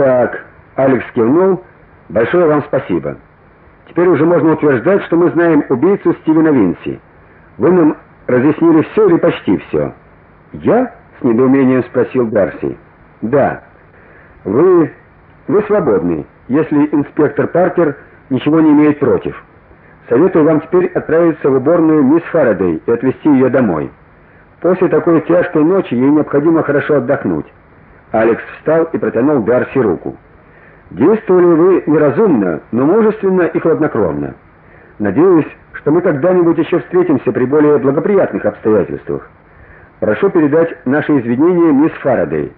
Так, Алекс кивнул. Большое вам спасибо. Теперь уже можно утверждать, что мы знаем убийцу Стивена Винси. Вы нам разъяснили все или почти все?» Я? с недоумением спросил Дарси. Да. Вы вы свободны, если инспектор Паркер ничего не имеет против. Советую вам теперь отправиться в уборную мисс Фарадей и отвезти ее домой. После такой тяжкой ночи ей необходимо хорошо отдохнуть. Алекс встал и протянул Дарси руку. Действовали вы неразумно, но мужественно и хладнокровно. Надеюсь, что мы когда-нибудь еще встретимся при более благоприятных обстоятельствах. Прошу передать наши извинения мисс Фарадей.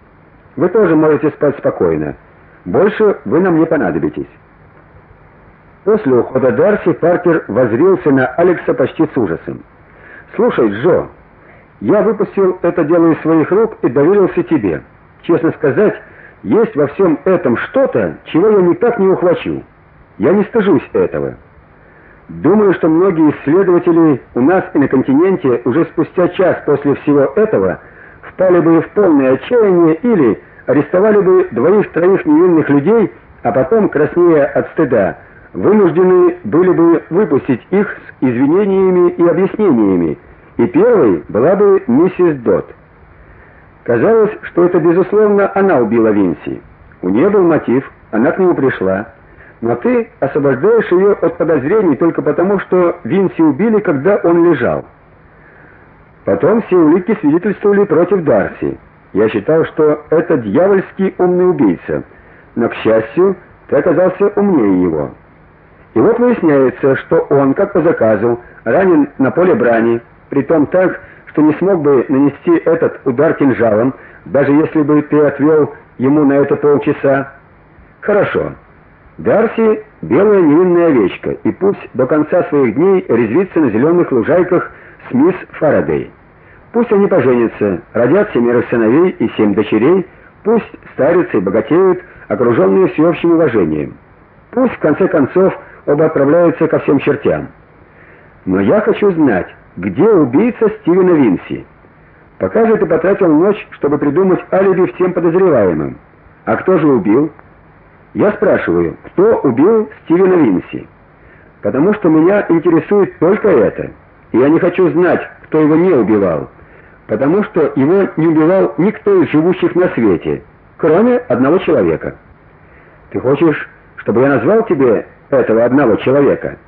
Вы тоже можете спать спокойно. Больше вы нам не понадобитесь. После ухода Дарси Паркер воззрился на Алекса почти с ужасом. Слушай, Джо, я выпустил это дело из своих рук и доверился тебе. Честно сказать, есть во всем этом что-то, чего я никак не ухвачу. Я не стыжусь этого. Думаю, что многие исследователи у нас и на континенте уже спустя час после всего этого впали бы в полное отчаяние или арестовали бы двоих-троих невинных людей, а потом, краснея от стыда, вынуждены были бы выпустить их с извинениями и объяснениями. И первой была бы миссис Дот. Казалось, что это безусловно она убила Винси. У нее был мотив, она к нему пришла. Но ты освобождаешь ее от подозрений только потому, что Винси убили, когда он лежал. Потом все улики свидетельствовали против Дарси. Я считал, что это дьявольский умный убийца, но к счастью, ты оказался умнее его. И вот выясняется, что он, как по заказу, ранен на поле брани, притом так, что не смог бы нанести этот удар кинжалом, даже если бы ты отвел ему на это полчаса. Хорошо. Дарси белая невинная овечка, и пусть до конца своих дней резвится на зеленых лужайках с мисс Фарадей. Пусть они поженятся, родят семеро сыновей и семь дочерей, пусть старятся и богатеют, окруженные всеобщим уважением. Пусть в конце концов оба отправляются ко всем чертям. Но я хочу знать, где убийца Стивена Винси? Пока же ты потратил ночь, чтобы придумать алиби всем подозреваемым. А кто же убил? Я спрашиваю, кто убил Стивена Винси? Потому что меня интересует только это. И я не хочу знать, кто его не убивал, потому что его не убивал никто из живущих на свете, кроме одного человека. Ты хочешь, чтобы я назвал тебе этого одного человека?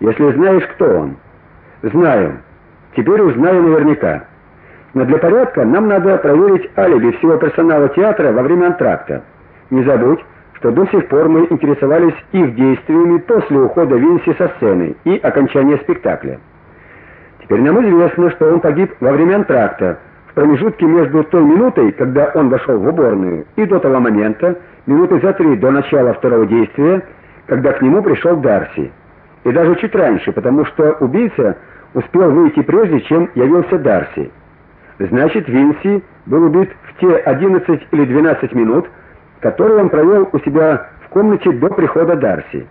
Если знаешь, кто он. Знаю. Теперь узнаю наверняка. Но для порядка нам надо проверить алиби всего персонала театра во время антракта. Не забудь, что до сих пор мы интересовались их действиями после ухода Винси со сцены и окончания спектакля. Теперь нам известно, что он погиб во время антракта, в промежутке между той минутой, когда он вошел в уборную, и до того момента, минуты за три до начала второго действия, когда к нему пришел Дарси. И даже чуть раньше, потому что убийца успел выйти прежде, чем явился Дарси. Значит, Винси был убит в те 11 или 12 минут, которые он провел у себя в комнате до прихода Дарси.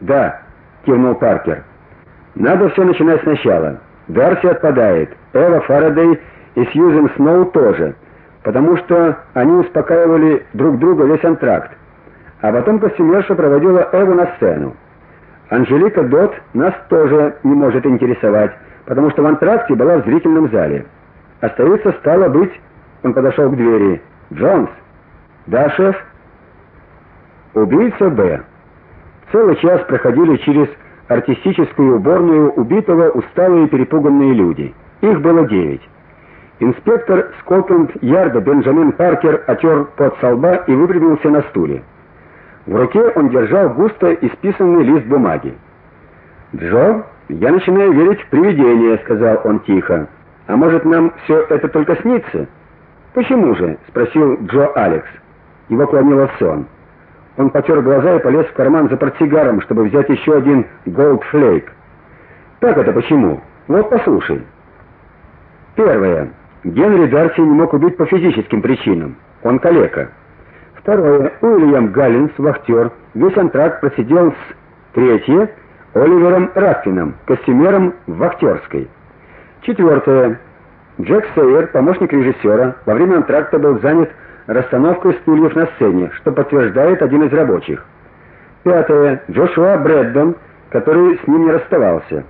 Да, кивнул Паркер. Надо все начинать сначала. Дарси отпадает. Эва Фарадей и Сьюзен Сноу тоже, потому что они успокаивали друг друга весь антракт. А потом костюмерша проводила Эву на сцену. Анжелика Дот нас тоже не может интересовать, потому что в антракте была в зрительном зале. Остается стало быть, он подошел к двери. Джонс. Да, шеф. Убийца Б. Целый час проходили через артистическую уборную убитого усталые перепуганные люди. Их было девять. Инспектор Скотланд-Ярда Бенджамин Паркер отер пот со лба и выпрямился на стуле. В руке он держал густо исписанный лист бумаги. "Джо, я начинаю верить в привидения", сказал он тихо. "А может, нам все это только снится?" "Почему же?" спросил Джо Алекс. Его клонило в сон. Он потер глаза и полез в карман за портсигаром, чтобы взять еще один Gold Flake. Так это почему? Вот послушай. Первое. Генри Дарси не мог убить по физическим причинам. Он калека. Второе. Уильям Галлинс, вахтер, весь антракт просидел с третье Оливером Раффином, костюмером в вахтерской. Четвертое. Джек Сейер, помощник режиссера, во время антракта был занят расстановкой стульев на сцене, что подтверждает один из рабочих. Пятое. Джошуа Брэддон, который с ним не расставался.